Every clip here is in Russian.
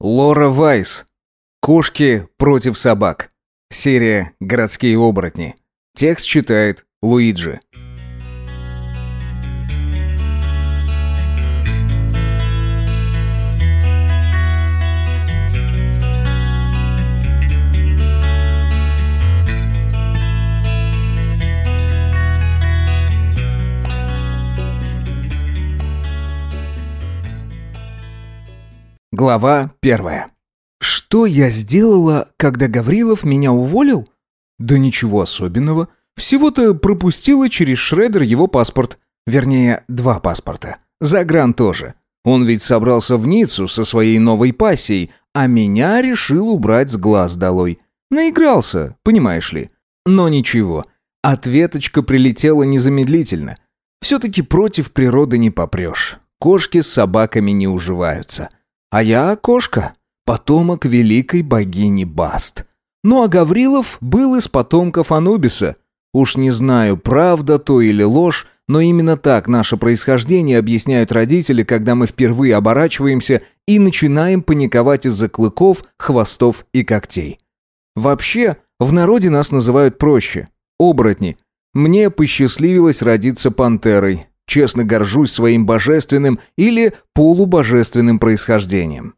Лора Вайс. Кошки против собак. Серия «Городские оборотни». Текст читает Луиджи. Глава первая. Что я сделала, когда Гаврилов меня уволил? Да ничего особенного. Всего-то пропустила через шредер его паспорт. Вернее, два паспорта. Загран тоже. Он ведь собрался в Ниццу со своей новой пассией, а меня решил убрать с глаз долой. Наигрался, понимаешь ли. Но ничего. Ответочка прилетела незамедлительно. Все-таки против природы не попрешь. Кошки с собаками не уживаются. А я кошка, потомок великой богини Баст. Ну а Гаврилов был из потомков Анубиса. Уж не знаю, правда то или ложь, но именно так наше происхождение объясняют родители, когда мы впервые оборачиваемся и начинаем паниковать из-за клыков, хвостов и когтей. Вообще, в народе нас называют проще – оборотни. Мне посчастливилось родиться пантерой, Честно горжусь своим божественным или полубожественным происхождением.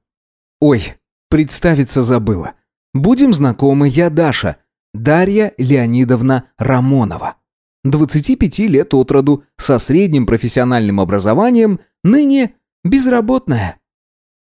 Ой, представиться забыла. Будем знакомы, я Даша. Дарья Леонидовна Рамонова. 25 лет от роду, со средним профессиональным образованием, ныне безработная.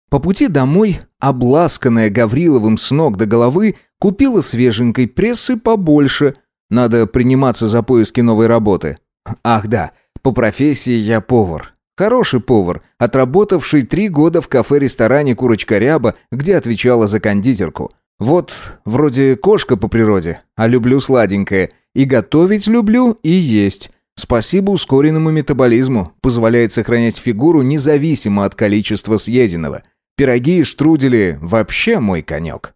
По пути домой, обласканная Гавриловым с ног до головы, купила свеженькой прессы побольше. Надо приниматься за поиски новой работы. Ах да, по профессии я повар. Хороший повар, отработавший три года в кафе-ресторане «Курочка Ряба», где отвечала за кондитерку. Вот, вроде кошка по природе, а люблю сладенькое. И готовить люблю, и есть. Спасибо ускоренному метаболизму, позволяет сохранять фигуру независимо от количества съеденного. Пироги и штрудели – вообще мой конек.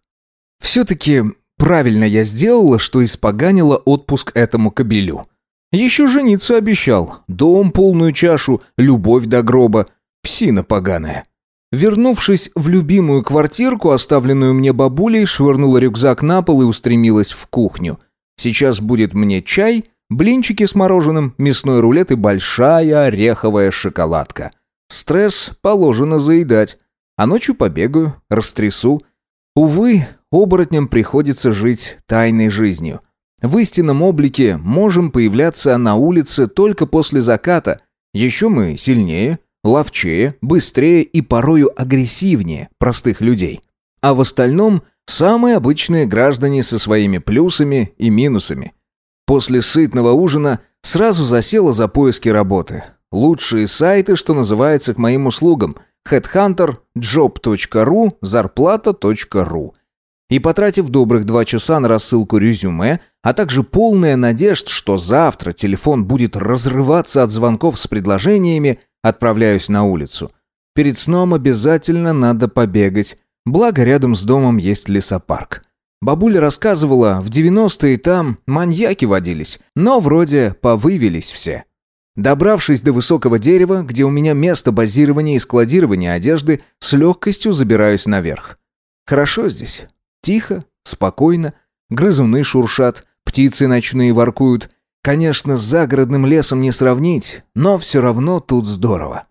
Все-таки правильно я сделала, что испоганила отпуск этому кобелю. Еще жениться обещал. Дом, полную чашу, любовь до гроба. Псина поганая. Вернувшись в любимую квартирку, оставленную мне бабулей, швырнула рюкзак на пол и устремилась в кухню. Сейчас будет мне чай, блинчики с мороженым, мясной рулет и большая ореховая шоколадка. Стресс положено заедать. А ночью побегаю, растрясу. Увы, оборотням приходится жить тайной жизнью. В истинном облике можем появляться на улице только после заката. Еще мы сильнее, ловчее, быстрее и порою агрессивнее простых людей. А в остальном самые обычные граждане со своими плюсами и минусами. После сытного ужина сразу засела за поиски работы. Лучшие сайты, что называется, к моим услугам. Headhunter, job.ru, зарплата.ру – и потратив добрых два часа на рассылку резюме, а также полная надежд, что завтра телефон будет разрываться от звонков с предложениями, отправляюсь на улицу. Перед сном обязательно надо побегать, благо рядом с домом есть лесопарк. Бабуля рассказывала, в 90-е там маньяки водились, но вроде повывелись все. Добравшись до высокого дерева, где у меня место базирования и складирования одежды, с легкостью забираюсь наверх. Хорошо здесь, Тихо, спокойно, грызуны шуршат, птицы ночные воркуют. Конечно, с загородным лесом не сравнить, но все равно тут здорово.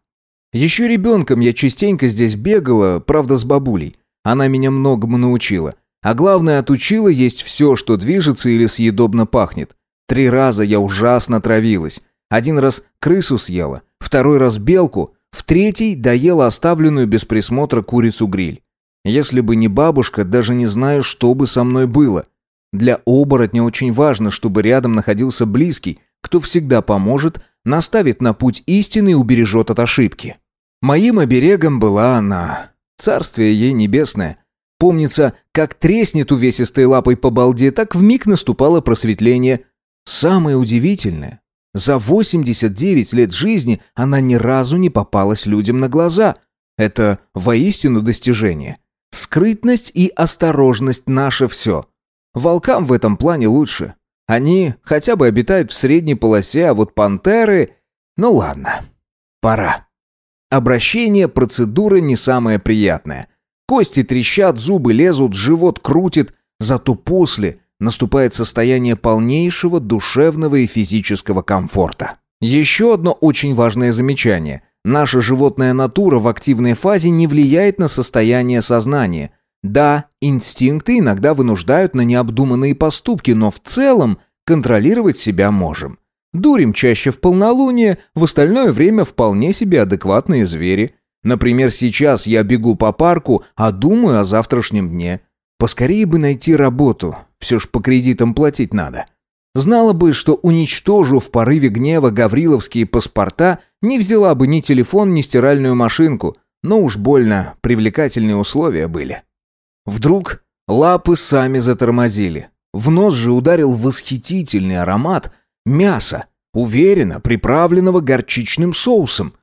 Еще ребенком я частенько здесь бегала, правда, с бабулей. Она меня многому научила. А главное, отучила есть все, что движется или съедобно пахнет. Три раза я ужасно травилась. Один раз крысу съела, второй раз белку, в третий доела оставленную без присмотра курицу-гриль. Если бы не бабушка, даже не знаю, что бы со мной было. Для оборотня очень важно, чтобы рядом находился близкий, кто всегда поможет, наставит на путь истины и убережет от ошибки. Моим оберегом была она. Царствие ей небесное. Помнится, как треснет увесистой лапой по балде, так вмиг наступало просветление. Самое удивительное, за 89 лет жизни она ни разу не попалась людям на глаза. Это воистину достижение. Скрытность и осторожность – наше все. Волкам в этом плане лучше. Они хотя бы обитают в средней полосе, а вот пантеры... Ну ладно, пора. Обращение – процедура не самая приятная. Кости трещат, зубы лезут, живот крутит, зато после наступает состояние полнейшего душевного и физического комфорта. Еще одно очень важное замечание. Наша животная натура в активной фазе не влияет на состояние сознания. Да, инстинкты иногда вынуждают на необдуманные поступки, но в целом контролировать себя можем. Дурим чаще в полнолуние, в остальное время вполне себе адекватные звери. Например, сейчас я бегу по парку, а думаю о завтрашнем дне. Поскорее бы найти работу, все ж по кредитам платить надо. Знала бы, что уничтожу в порыве гнева гавриловские паспорта, не взяла бы ни телефон, ни стиральную машинку, но уж больно привлекательные условия были. Вдруг лапы сами затормозили. В нос же ударил восхитительный аромат мяса, уверенно приправленного горчичным соусом.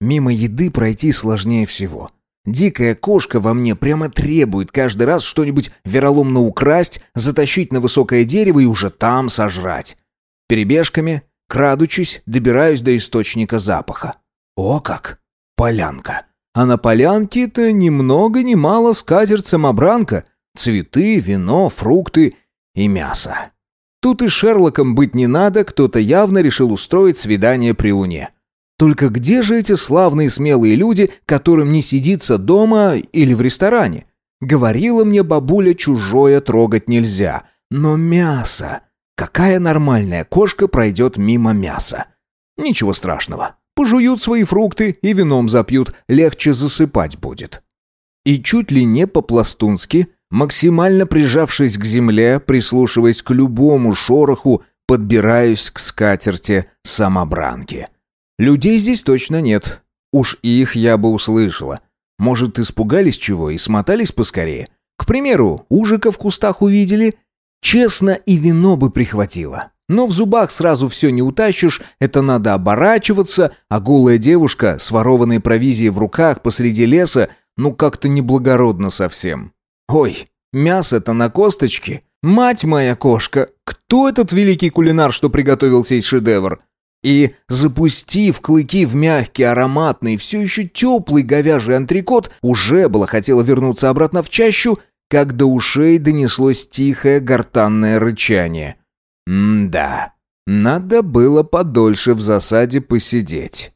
Мимо еды пройти сложнее всего. Дикая кошка во мне прямо требует каждый раз что-нибудь вероломно украсть, затащить на высокое дерево и уже там сожрать. Перебежками, крадучись, добираюсь до источника запаха. О как! Полянка! А на полянке-то ни много ни мало скатерть-самобранка, цветы, вино, фрукты и мясо. Тут и Шерлоком быть не надо, кто-то явно решил устроить свидание при луне. Только где же эти славные смелые люди, которым не сидится дома или в ресторане? Говорила мне бабуля, чужое трогать нельзя. Но мясо... Какая нормальная кошка пройдет мимо мяса? Ничего страшного. Пожуют свои фрукты и вином запьют, легче засыпать будет. И чуть ли не по-пластунски, максимально прижавшись к земле, прислушиваясь к любому шороху, подбираюсь к скатерти самобранки. Людей здесь точно нет. Уж их я бы услышала. Может, испугались чего и смотались поскорее? К примеру, ужика в кустах увидели? Честно, и вино бы прихватило. Но в зубах сразу все не утащишь, это надо оборачиваться, а голая девушка с ворованной провизией в руках посреди леса, ну как-то неблагородно совсем. Ой, мясо-то на косточке. Мать моя кошка, кто этот великий кулинар, что приготовил сей шедевр? И, запустив клыки в мягкий, ароматный, все еще теплый говяжий антрикот, уже было хотела вернуться обратно в чащу, как до ушей донеслось тихое гортанное рычание. М-да, надо было подольше в засаде посидеть.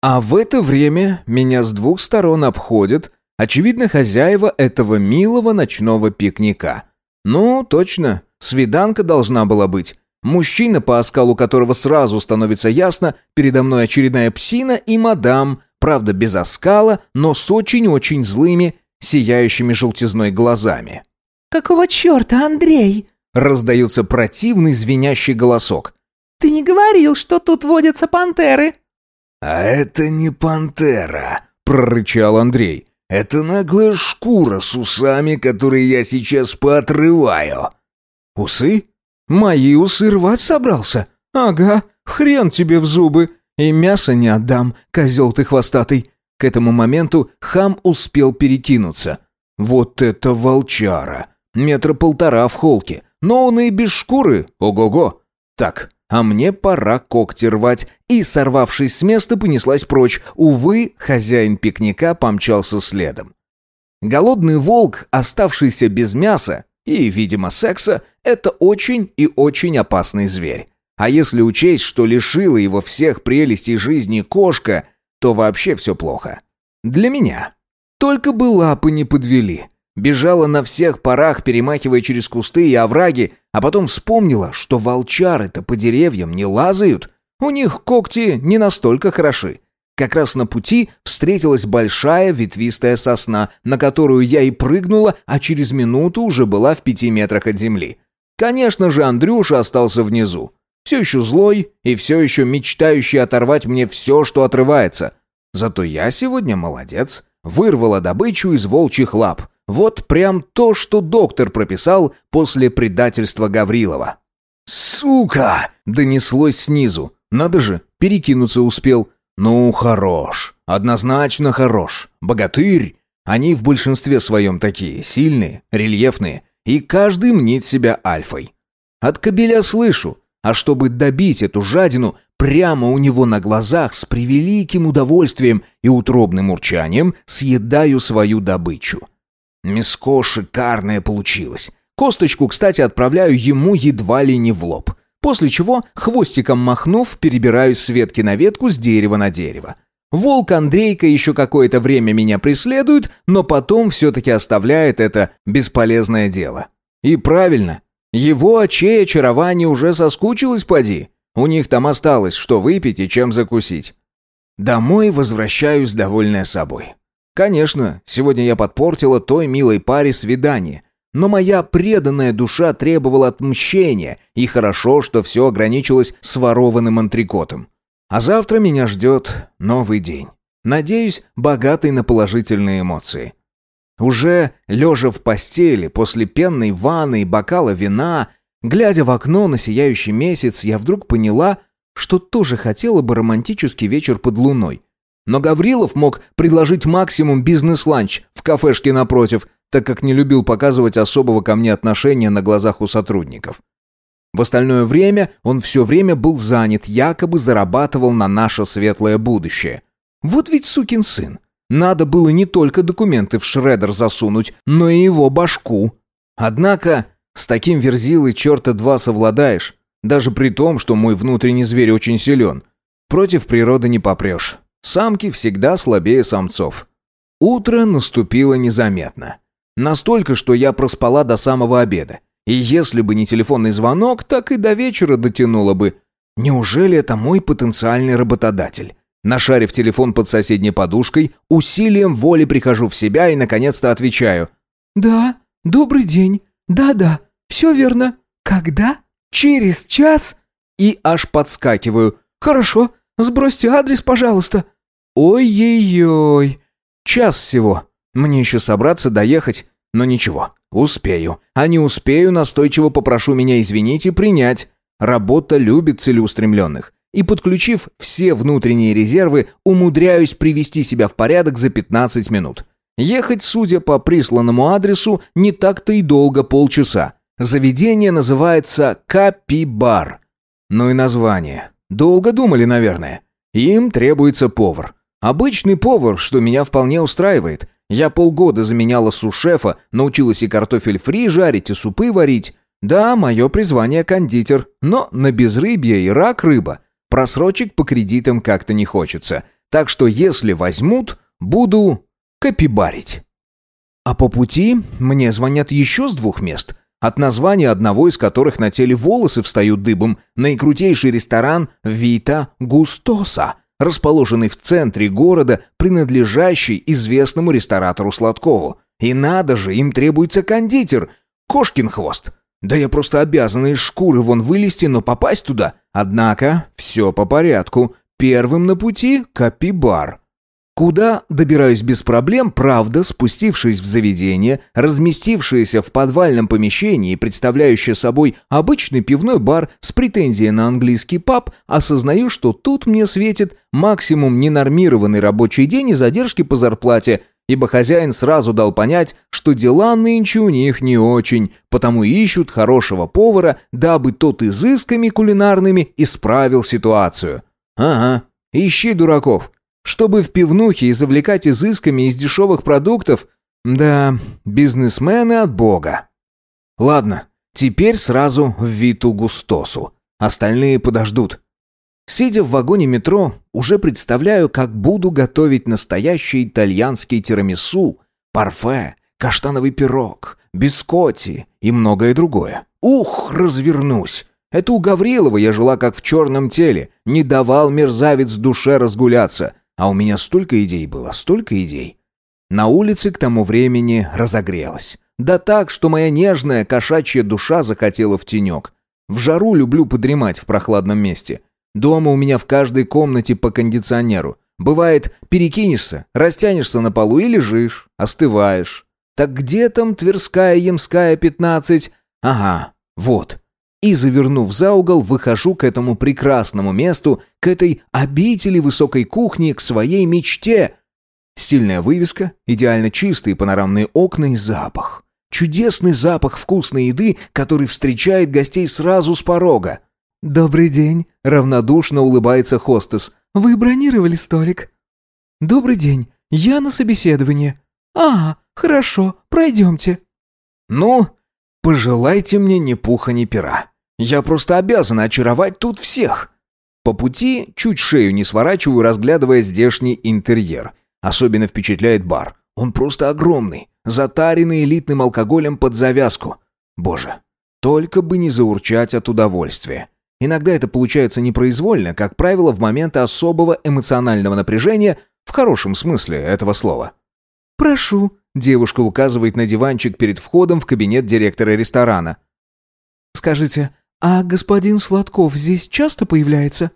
А в это время меня с двух сторон обходят, очевидно, хозяева этого милого ночного пикника. Ну, точно, свиданка должна была быть. Мужчина, по оскалу которого сразу становится ясно, передо мной очередная псина и мадам, правда без оскала, но с очень-очень злыми, сияющими желтизной глазами. «Какого черта, Андрей?» Раздается противный звенящий голосок. «Ты не говорил, что тут водятся пантеры?» «А это не пантера», — прорычал Андрей. «Это наглая шкура с усами, которые я сейчас поотрываю». «Усы?» Мои усы рвать собрался? Ага, хрен тебе в зубы. И мясо не отдам, козел ты хвостатый. К этому моменту хам успел перекинуться. Вот это волчара. Метра полтора в холке. Но он и без шкуры. Ого-го. Так, а мне пора когти рвать. И, сорвавшись с места, понеслась прочь. Увы, хозяин пикника помчался следом. Голодный волк, оставшийся без мяса, и, видимо, секса – это очень и очень опасный зверь. А если учесть, что лишила его всех прелестей жизни кошка, то вообще все плохо. Для меня. Только бы лапы не подвели. Бежала на всех парах, перемахивая через кусты и овраги, а потом вспомнила, что волчары-то по деревьям не лазают. У них когти не настолько хороши. Как раз на пути встретилась большая ветвистая сосна, на которую я и прыгнула, а через минуту уже была в пяти метрах от земли. Конечно же, Андрюша остался внизу. Все еще злой и все еще мечтающий оторвать мне все, что отрывается. Зато я сегодня молодец. Вырвала добычу из волчьих лап. Вот прям то, что доктор прописал после предательства Гаврилова. «Сука!» — донеслось снизу. Надо же, перекинуться успел. «Ну, хорош. Однозначно хорош. Богатырь. Они в большинстве своем такие, сильные, рельефные, и каждый мнит себя альфой. От кобеля слышу, а чтобы добить эту жадину, прямо у него на глазах с превеликим удовольствием и утробным урчанием съедаю свою добычу. Мяско шикарное получилось. Косточку, кстати, отправляю ему едва ли не в лоб. После чего, хвостиком махнув, перебираюсь с ветки на ветку, с дерева на дерево. Волк Андрейка еще какое-то время меня преследует, но потом все-таки оставляет это бесполезное дело. И правильно. Его очей очарование уже соскучилось, поди. У них там осталось, что выпить и чем закусить. Домой возвращаюсь, довольная собой. Конечно, сегодня я подпортила той милой паре свидание, но моя преданная душа требовала отмщения, и хорошо, что все ограничилось сворованным антрикотом. А завтра меня ждет новый день. Надеюсь, богатый на положительные эмоции. Уже лежа в постели, после пенной ванны и бокала вина, глядя в окно на сияющий месяц, я вдруг поняла, что тоже хотела бы романтический вечер под луной. Но Гаврилов мог предложить максимум бизнес-ланч в кафешке напротив, так как не любил показывать особого ко мне отношения на глазах у сотрудников. В остальное время он все время был занят, якобы зарабатывал на наше светлое будущее. Вот ведь сукин сын. Надо было не только документы в шредер засунуть, но и его башку. Однако, с таким верзилой черта два совладаешь, даже при том, что мой внутренний зверь очень силен. Против природы не попрешь. Самки всегда слабее самцов. Утро наступило незаметно. Настолько, что я проспала до самого обеда. И если бы не телефонный звонок, так и до вечера дотянуло бы. Неужели это мой потенциальный работодатель? Нашарив телефон под соседней подушкой, усилием воли прихожу в себя и, наконец-то, отвечаю. «Да, добрый день. Да-да, все верно. Когда? Через час?» И аж подскакиваю. «Хорошо, сбросьте адрес, пожалуйста». «Ой-ой-ой. Час всего. Мне еще собраться, доехать. Но ничего, успею. А не успею, настойчиво попрошу меня извинить и принять. Работа любит целеустремленных. И подключив все внутренние резервы, умудряюсь привести себя в порядок за 15 минут. Ехать, судя по присланному адресу, не так-то и долго, полчаса. Заведение называется Капи-бар. Ну и название. Долго думали, наверное. Им требуется повар. Обычный повар, что меня вполне устраивает. Я полгода заменяла сушефа, научилась и картофель фри жарить, и супы варить. Да, мое призвание кондитер, но на безрыбье и рак рыба. Просрочек по кредитам как-то не хочется. Так что если возьмут, буду копибарить. А по пути мне звонят еще с двух мест. От названия одного из которых на теле волосы встают дыбом. Наикрутейший ресторан «Вита Густоса» расположенный в центре города, принадлежащий известному ресторатору Сладкову. И надо же, им требуется кондитер. Кошкин хвост. Да я просто обязан из шкуры вон вылезти, но попасть туда. Однако, все по порядку. Первым на пути — Капибар. Куда добираюсь без проблем, правда, спустившись в заведение, разместившееся в подвальном помещении представляющее собой обычный пивной бар с претензией на английский паб, осознаю, что тут мне светит максимум ненормированный рабочий день и задержки по зарплате, ибо хозяин сразу дал понять, что дела нынче у них не очень, потому ищут хорошего повара, дабы тот изысками кулинарными исправил ситуацию. Ага, ищи дураков. Чтобы в пивнухе и завлекать изысками из дешевых продуктов, да, бизнесмены от бога. Ладно, теперь сразу в Виту Густосу. Остальные подождут. Сидя в вагоне метро, уже представляю, как буду готовить настоящий итальянский тирамису, парфе, каштановый пирог, бискотти и многое другое. Ух, развернусь! Это у Гаврилова я жила как в черном теле, не давал мерзавец душе разгуляться — а у меня столько идей было, столько идей. На улице к тому времени разогрелась. Да так, что моя нежная кошачья душа захотела в тенек. В жару люблю подремать в прохладном месте. Дома у меня в каждой комнате по кондиционеру. Бывает, перекинешься, растянешься на полу и лежишь, остываешь. Так где там Тверская, Ямская, 15? Ага, вот и, завернув за угол, выхожу к этому прекрасному месту, к этой обители высокой кухни, к своей мечте. Стильная вывеска, идеально чистые панорамные окна и запах. Чудесный запах вкусной еды, который встречает гостей сразу с порога. «Добрый день», — равнодушно улыбается хостес. «Вы бронировали столик?» «Добрый день, я на собеседовании». «А, Хорошо, пройдемте». «Ну, пожелайте мне ни пуха, ни пера. Я просто обязан очаровать тут всех». По пути чуть шею не сворачиваю, разглядывая здешний интерьер. Особенно впечатляет бар. Он просто огромный, затаренный элитным алкоголем под завязку. Боже, только бы не заурчать от удовольствия. Иногда это получается непроизвольно, как правило, в моменты особого эмоционального напряжения, в хорошем смысле этого слова. «Прошу», — девушка указывает на диванчик перед входом в кабинет директора ресторана. «Скажите, а господин Сладков здесь часто появляется?»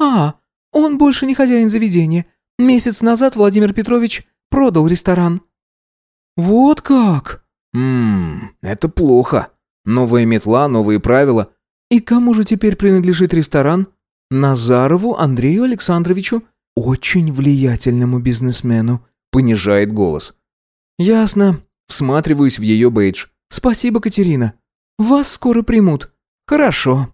«А, он больше не хозяин заведения. Месяц назад Владимир Петрович продал ресторан». «Вот как?» «Ммм, это плохо. Новая метла, новые правила. И кому же теперь принадлежит ресторан? Назарову Андрею Александровичу, очень влиятельному бизнесмену», понижает голос. «Ясно. Всматриваюсь в ее бейдж. Спасибо, Катерина. Вас скоро примут. Хорошо».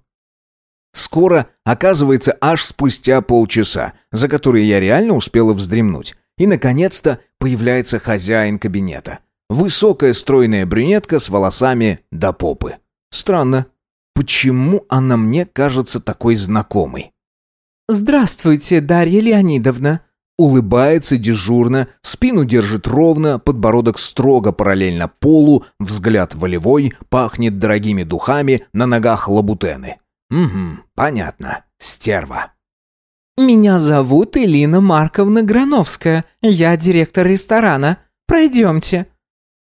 Скоро, оказывается, аж спустя полчаса, за которые я реально успела вздремнуть. И, наконец-то, появляется хозяин кабинета. Высокая стройная брюнетка с волосами до попы. Странно. Почему она мне кажется такой знакомой? «Здравствуйте, Дарья Леонидовна», Улыбается дежурно, спину держит ровно, подбородок строго параллельно полу, взгляд волевой, пахнет дорогими духами, на ногах лабутены. Угу, понятно. Стерва. «Меня зовут Элина Марковна Грановская. Я директор ресторана. Пройдемте».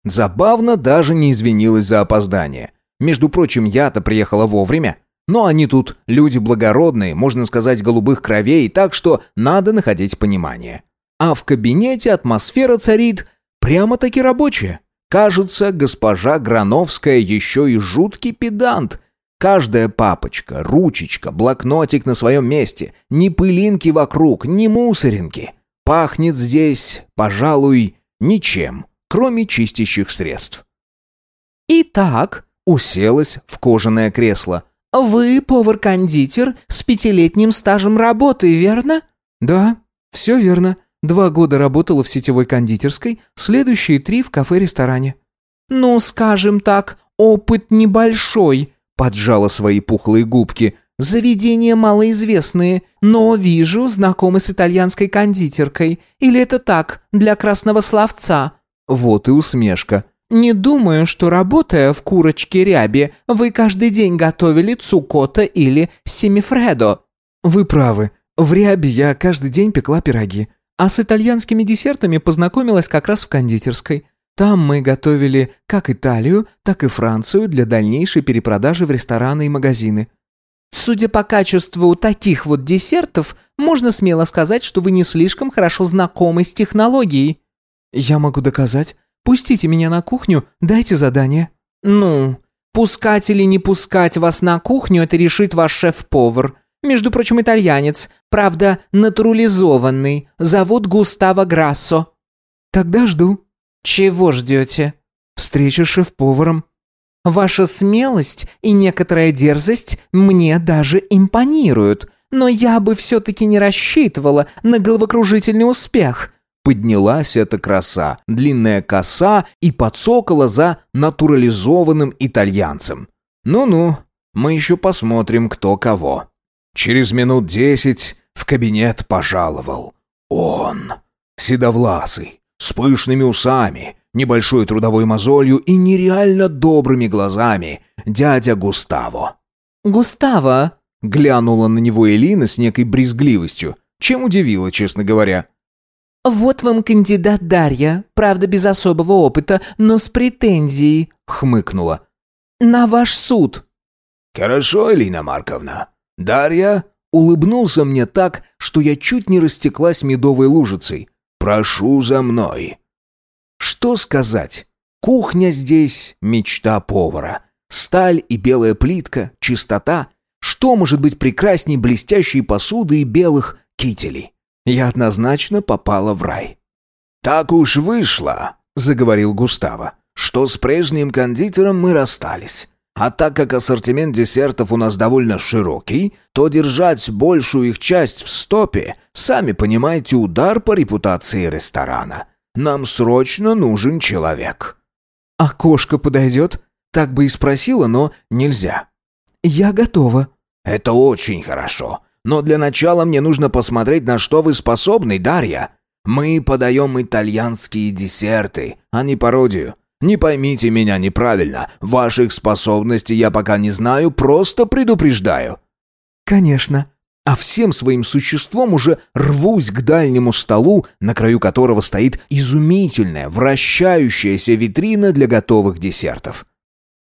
Забавно даже не извинилась за опоздание. Между прочим, я-то приехала вовремя. Но они тут люди благородные, можно сказать, голубых кровей, так что надо находить понимание. А в кабинете атмосфера царит прямо-таки рабочая. Кажется, госпожа Грановская еще и жуткий педант. Каждая папочка, ручечка, блокнотик на своем месте. Ни пылинки вокруг, ни мусоринки. Пахнет здесь, пожалуй, ничем кроме чистящих средств. «Итак», — уселась в кожаное кресло, «вы повар-кондитер с пятилетним стажем работы, верно?» «Да, все верно. Два года работала в сетевой кондитерской, следующие три в кафе-ресторане». «Ну, скажем так, опыт небольшой», — поджала свои пухлые губки. «Заведения малоизвестные, но, вижу, знакомы с итальянской кондитеркой. Или это так, для красного словца?» Вот и усмешка. «Не думаю, что, работая в курочке ряби, вы каждый день готовили цукота или семифредо». «Вы правы. В рябе я каждый день пекла пироги. А с итальянскими десертами познакомилась как раз в кондитерской. Там мы готовили как Италию, так и Францию для дальнейшей перепродажи в рестораны и магазины». «Судя по качеству таких вот десертов, можно смело сказать, что вы не слишком хорошо знакомы с технологией». «Я могу доказать. Пустите меня на кухню, дайте задание». «Ну, пускать или не пускать вас на кухню, это решит ваш шеф-повар. Между прочим, итальянец, правда, натурализованный. Зовут Густаво Грассо». «Тогда жду». «Чего ждете?» «Встреча с шеф-поваром». «Ваша смелость и некоторая дерзость мне даже импонируют, но я бы все-таки не рассчитывала на головокружительный успех». Поднялась эта краса, длинная коса и подсокола за натурализованным итальянцем. Ну-ну, мы еще посмотрим, кто кого. Через минут десять в кабинет пожаловал. Он, седовласый, с пышными усами, небольшой трудовой мозолью и нереально добрыми глазами, дядя Густаво. «Густаво!» — глянула на него Элина с некой брезгливостью, чем удивила, честно говоря. «Вот вам кандидат Дарья, правда без особого опыта, но с претензией», — хмыкнула. «На ваш суд». «Хорошо, Элина Марковна. Дарья?» Улыбнулся мне так, что я чуть не растеклась медовой лужицей. «Прошу за мной». Что сказать? Кухня здесь — мечта повара. Сталь и белая плитка, чистота. Что может быть прекрасней блестящей посуды и белых кителей? Я однозначно попала в рай. «Так уж вышло», — заговорил Густаво, «что с прежним кондитером мы расстались. А так как ассортимент десертов у нас довольно широкий, то держать большую их часть в стопе, сами понимаете, удар по репутации ресторана. Нам срочно нужен человек». «А кошка подойдет?» Так бы и спросила, но нельзя. «Я готова». «Это очень хорошо. Но для начала мне нужно посмотреть, на что вы способны, Дарья. Мы подаем итальянские десерты, а не пародию. Не поймите меня неправильно. Ваших способностей я пока не знаю, просто предупреждаю». «Конечно», а всем своим существом уже рвусь к дальнему столу, на краю которого стоит изумительная, вращающаяся витрина для готовых десертов.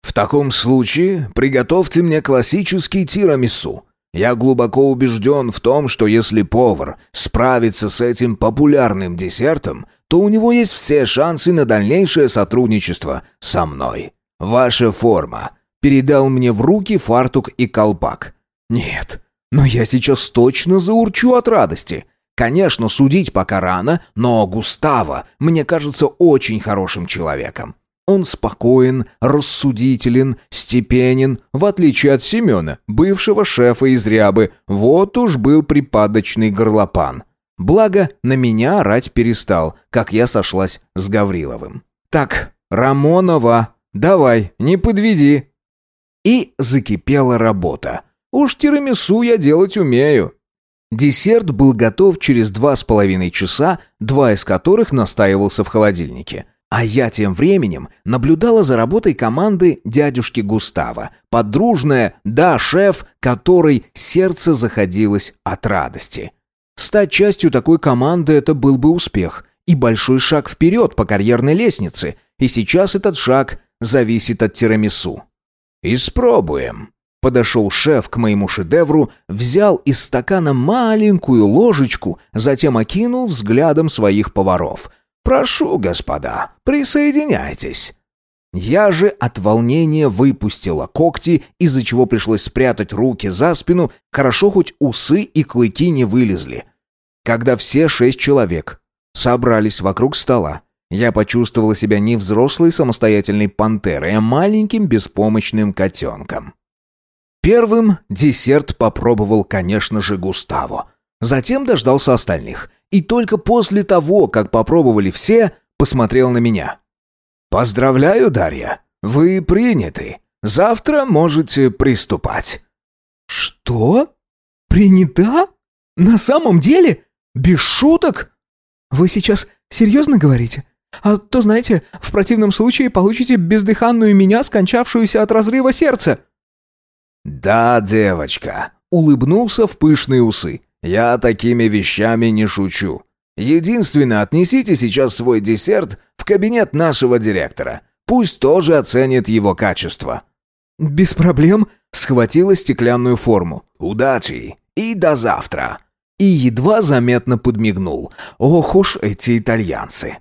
«В таком случае приготовьте мне классический тирамису. Я глубоко убежден в том, что если повар справится с этим популярным десертом, то у него есть все шансы на дальнейшее сотрудничество со мной. Ваша форма». Передал мне в руки фартук и колпак. «Нет, но я сейчас точно заурчу от радости. Конечно, судить пока рано, но Густаво мне кажется очень хорошим человеком. Он спокоен, рассудителен, степенен, в отличие от Семена, бывшего шефа из Рябы. Вот уж был припадочный горлопан. Благо, на меня орать перестал, как я сошлась с Гавриловым. «Так, Рамонова, давай, не подведи». И закипела работа. Уж тирамису я делать умею. Десерт был готов через два с половиной часа, два из которых настаивался в холодильнике. А я тем временем наблюдала за работой команды дядюшки Густава, подружная «Да, шеф», которой сердце заходилось от радости. Стать частью такой команды – это был бы успех и большой шаг вперед по карьерной лестнице, и сейчас этот шаг зависит от тирамису. «Испробуем», Подошел шеф к моему шедевру, взял из стакана маленькую ложечку, затем окинул взглядом своих поваров. «Прошу, господа, присоединяйтесь». Я же от волнения выпустила когти, из-за чего пришлось спрятать руки за спину, хорошо хоть усы и клыки не вылезли. Когда все шесть человек собрались вокруг стола, я почувствовала себя не взрослой самостоятельной пантерой, а маленьким беспомощным котенком. Первым десерт попробовал, конечно же, Густаво. Затем дождался остальных. И только после того, как попробовали все, посмотрел на меня. «Поздравляю, Дарья. Вы приняты. Завтра можете приступать». «Что? Принята? На самом деле? Без шуток? Вы сейчас серьезно говорите? А то, знаете, в противном случае получите бездыханную меня, скончавшуюся от разрыва сердца». «Да, девочка», — улыбнулся в пышные усы. «Я такими вещами не шучу. Единственное, отнесите сейчас свой десерт в кабинет нашего директора. Пусть тоже оценит его качество». «Без проблем», — схватила стеклянную форму. «Удачи и до завтра». И едва заметно подмигнул. «Ох уж эти итальянцы».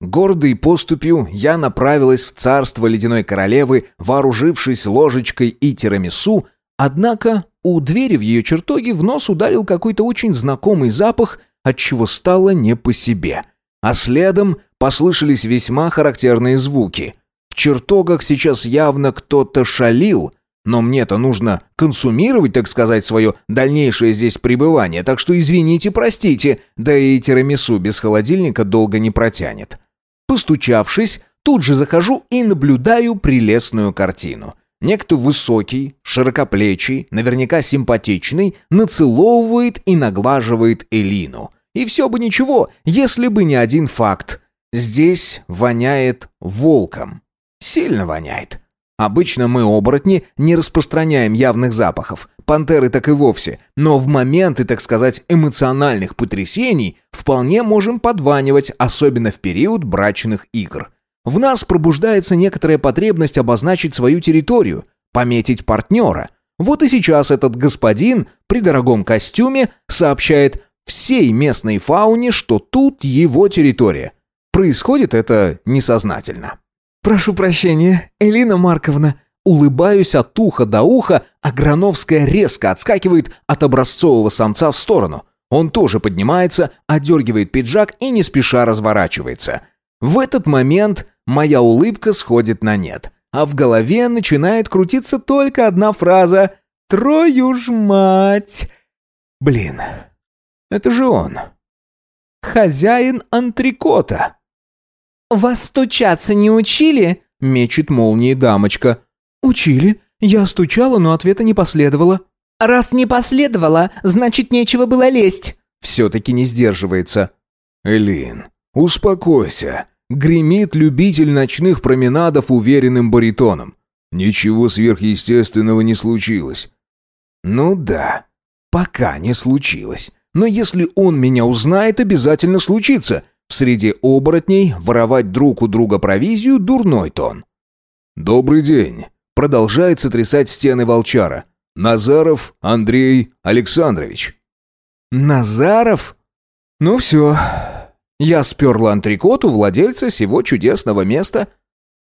Гордой поступью я направилась в царство ледяной королевы, вооружившись ложечкой и тирамису, однако у двери в ее чертоге в нос ударил какой-то очень знакомый запах, от чего стало не по себе. А следом послышались весьма характерные звуки. В чертогах сейчас явно кто-то шалил, но мне-то нужно консумировать, так сказать, свое дальнейшее здесь пребывание, так что извините, простите, да и тирамису без холодильника долго не протянет. Постучавшись, тут же захожу и наблюдаю прелестную картину. Некто высокий, широкоплечий, наверняка симпатичный, нацеловывает и наглаживает Элину. И все бы ничего, если бы не один факт. Здесь воняет волком. Сильно воняет. Обычно мы, оборотни, не распространяем явных запахов. Пантеры так и вовсе. Но в моменты, так сказать, эмоциональных потрясений вполне можем подванивать, особенно в период брачных игр. В нас пробуждается некоторая потребность обозначить свою территорию, пометить партнера. Вот и сейчас этот господин при дорогом костюме сообщает всей местной фауне, что тут его территория. Происходит это несознательно. «Прошу прощения, Элина Марковна». Улыбаюсь от уха до уха, а Грановская резко отскакивает от образцового самца в сторону. Он тоже поднимается, одергивает пиджак и не спеша разворачивается. В этот момент моя улыбка сходит на нет, а в голове начинает крутиться только одна фраза «Трою ж мать!» Блин, это же он. Хозяин антрикота. «Вас стучаться не учили?» — мечет молнией дамочка. «Учили. Я стучала, но ответа не последовало». «Раз не последовало, значит, нечего было лезть». Все-таки не сдерживается. «Элин, успокойся», — гремит любитель ночных променадов уверенным баритоном. «Ничего сверхъестественного не случилось». «Ну да, пока не случилось. Но если он меня узнает, обязательно случится. В среде оборотней воровать друг у друга провизию – дурной тон». «Добрый день», — продолжает сотрясать стены волчара. «Назаров Андрей Александрович». «Назаров?» «Ну все. Я сперла антрикот у владельца сего чудесного места.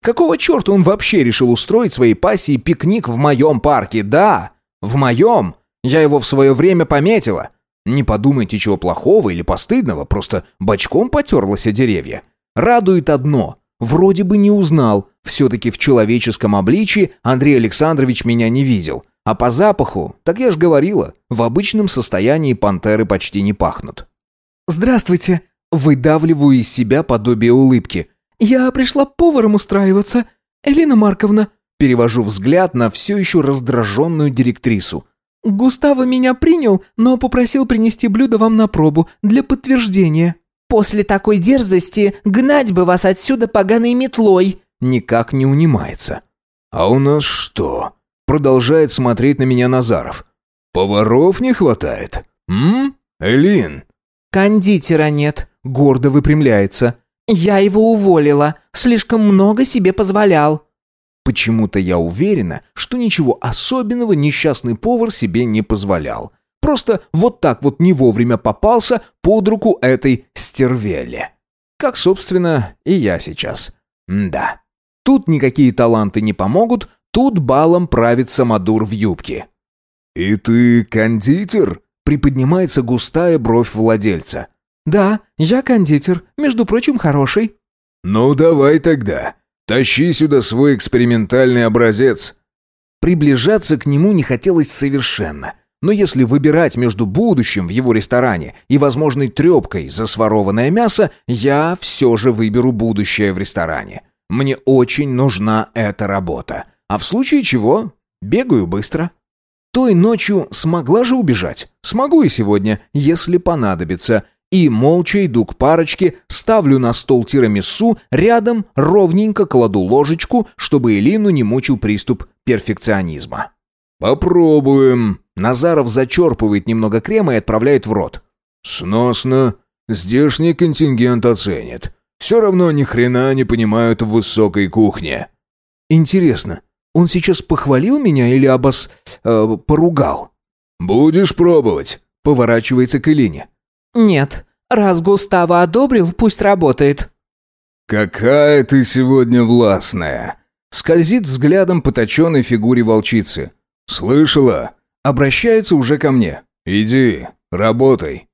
Какого черта он вообще решил устроить своей пассии пикник в моем парке? Да, в моем. Я его в свое время пометила. Не подумайте чего плохого или постыдного, просто бочком потерлась о деревья. Радует одно. Вроде бы не узнал. Все-таки в человеческом обличии Андрей Александрович меня не видел. А по запаху, так я ж говорила, в обычном состоянии пантеры почти не пахнут. «Здравствуйте!» Выдавливаю из себя подобие улыбки. «Я пришла поваром устраиваться. Элина Марковна». Перевожу взгляд на все еще раздраженную директрису. «Густаво меня принял, но попросил принести блюдо вам на пробу, для подтверждения». «После такой дерзости гнать бы вас отсюда поганой метлой!» Никак не унимается. «А у нас что?» Продолжает смотреть на меня Назаров. «Поваров не хватает? М? Элин?» «Кондитера нет», — гордо выпрямляется. «Я его уволила. Слишком много себе позволял». Почему-то я уверена, что ничего особенного несчастный повар себе не позволял. Просто вот так вот не вовремя попался под руку этой стервеле. Как, собственно, и я сейчас. М да. Тут никакие таланты не помогут, тут балом правит самодур в юбке. «И ты кондитер?» — приподнимается густая бровь владельца. «Да, я кондитер, между прочим, хороший». «Ну, давай тогда. Тащи сюда свой экспериментальный образец». Приближаться к нему не хотелось совершенно. Но если выбирать между будущим в его ресторане и возможной трепкой за сворованное мясо, я все же выберу будущее в ресторане. Мне очень нужна эта работа. А в случае чего, бегаю быстро. Той ночью смогла же убежать. Смогу и сегодня, если понадобится. И молча иду к парочке, ставлю на стол тирамису, рядом ровненько кладу ложечку, чтобы Элину не мучил приступ перфекционизма. «Попробуем». Назаров зачерпывает немного крема и отправляет в рот. «Сносно. Здешний контингент оценит. Все равно ни хрена не понимают в высокой кухне». «Интересно, он сейчас похвалил меня или обос... Э, поругал?» «Будешь пробовать?» Поворачивается к Элине. «Нет. Раз Густаво одобрил, пусть работает». «Какая ты сегодня властная!» Скользит взглядом по точенной фигуре волчицы. «Слышала?» Обращается уже ко мне. «Иди, работай».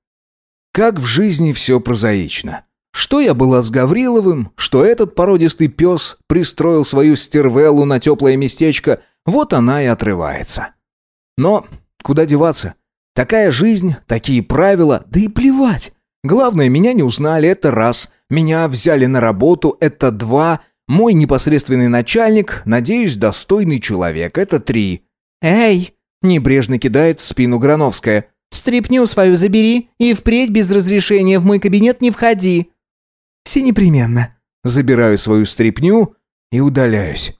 Как в жизни все прозаично. Что я была с Гавриловым, что этот породистый пес пристроил свою стервеллу на теплое местечко, вот она и отрывается. Но куда деваться? Такая жизнь, такие правила, да и плевать. Главное, меня не узнали, это раз. Меня взяли на работу, это два. Мой непосредственный начальник, надеюсь, достойный человек, это три. «Эй!» — небрежно кидает в спину Грановская. «Стрепню свою забери и впредь без разрешения в мой кабинет не входи». Все непременно. Забираю свою стряпню и удаляюсь.